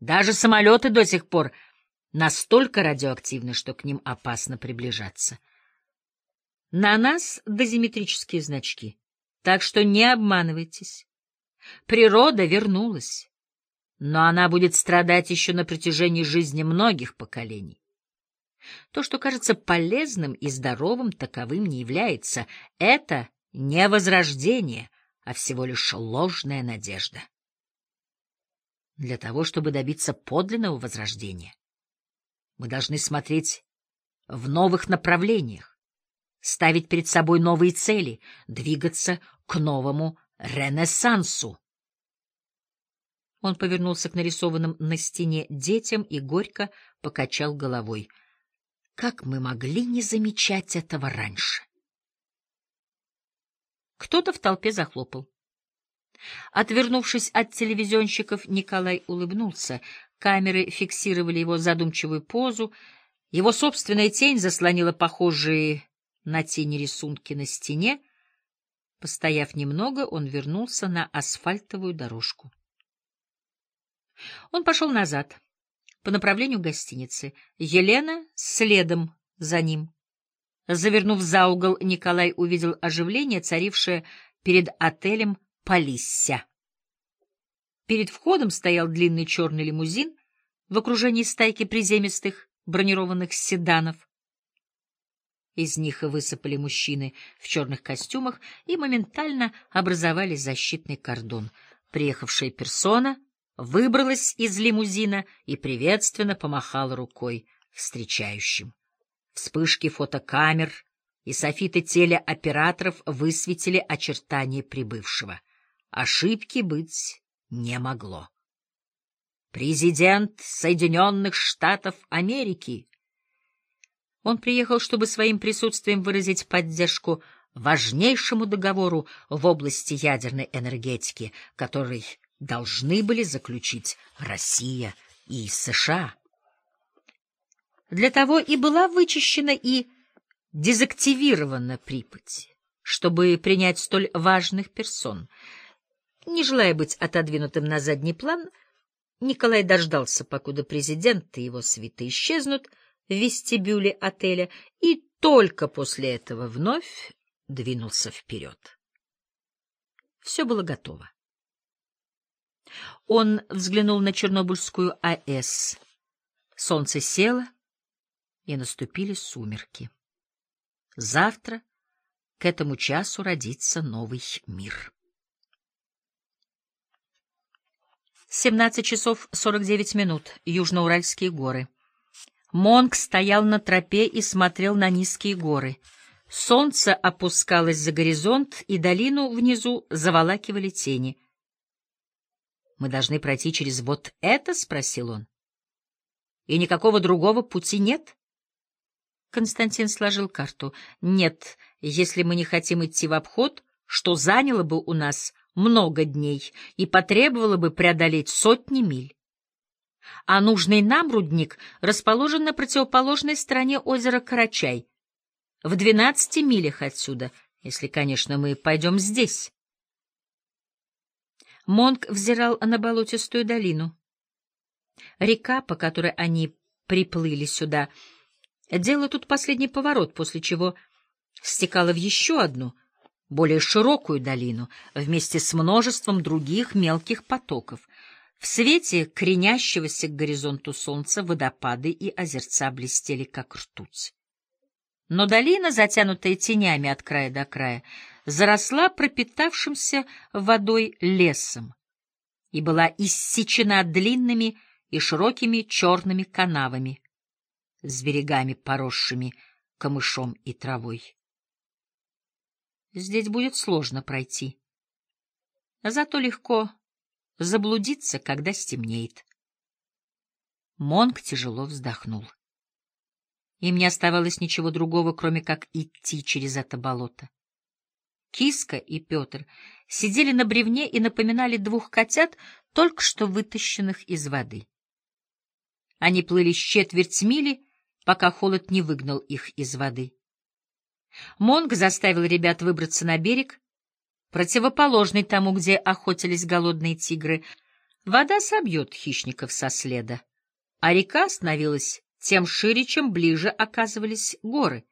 Даже самолеты до сих пор настолько радиоактивны, что к ним опасно приближаться. На нас дозиметрические значки, так что не обманывайтесь. Природа вернулась, но она будет страдать еще на протяжении жизни многих поколений. То, что кажется полезным и здоровым, таковым не является. Это не возрождение, а всего лишь ложная надежда. Для того, чтобы добиться подлинного возрождения, мы должны смотреть в новых направлениях, ставить перед собой новые цели, двигаться к новому ренессансу. Он повернулся к нарисованным на стене детям и горько покачал головой. Как мы могли не замечать этого раньше? Кто-то в толпе захлопал. Отвернувшись от телевизионщиков, Николай улыбнулся. Камеры фиксировали его задумчивую позу. Его собственная тень заслонила похожие на тени рисунки на стене. Постояв немного, он вернулся на асфальтовую дорожку. Он пошел назад, по направлению гостиницы. Елена следом за ним. Завернув за угол, Николай увидел оживление, царившее перед отелем Полисся. Перед входом стоял длинный черный лимузин в окружении стайки приземистых бронированных седанов. Из них высыпали мужчины в черных костюмах и моментально образовали защитный кордон. Приехавшая персона выбралась из лимузина и приветственно помахала рукой встречающим. Вспышки фотокамер и софиты телеоператоров высветили очертания прибывшего. Ошибки быть не могло. Президент Соединенных Штатов Америки. Он приехал, чтобы своим присутствием выразить поддержку важнейшему договору в области ядерной энергетики, который должны были заключить Россия и США. Для того и была вычищена и дезактивирована Припять, чтобы принять столь важных персон. Не желая быть отодвинутым на задний план, Николай дождался, покуда президент и его свиты исчезнут в вестибюле отеля, и только после этого вновь двинулся вперед. Все было готово. Он взглянул на Чернобыльскую АЭС. Солнце село, и наступили сумерки. Завтра к этому часу родится новый мир. 17 часов 49 минут. Южноуральские горы. Монг стоял на тропе и смотрел на низкие горы. Солнце опускалось за горизонт, и долину внизу заволакивали тени — мы должны пройти через вот это? — спросил он. — И никакого другого пути нет? Константин сложил карту. — Нет, если мы не хотим идти в обход, что заняло бы у нас много дней и потребовало бы преодолеть сотни миль. А нужный нам рудник расположен на противоположной стороне озера Карачай, в двенадцати милях отсюда, если, конечно, мы пойдем здесь. Монг взирал на болотистую долину. Река, по которой они приплыли сюда, делала тут последний поворот, после чего стекала в еще одну, более широкую долину, вместе с множеством других мелких потоков. В свете кренящегося к горизонту солнца водопады и озерца блестели, как ртуть. Но долина, затянутая тенями от края до края, заросла пропитавшимся водой лесом и была иссечена длинными и широкими черными канавами с берегами, поросшими камышом и травой. Здесь будет сложно пройти, зато легко заблудиться, когда стемнеет. Монг тяжело вздохнул. Им не оставалось ничего другого, кроме как идти через это болото. Киска и Петр сидели на бревне и напоминали двух котят, только что вытащенных из воды. Они плыли с четверть мили, пока холод не выгнал их из воды. Монг заставил ребят выбраться на берег, противоположный тому, где охотились голодные тигры. Вода собьет хищников со следа, а река становилась тем шире, чем ближе оказывались горы.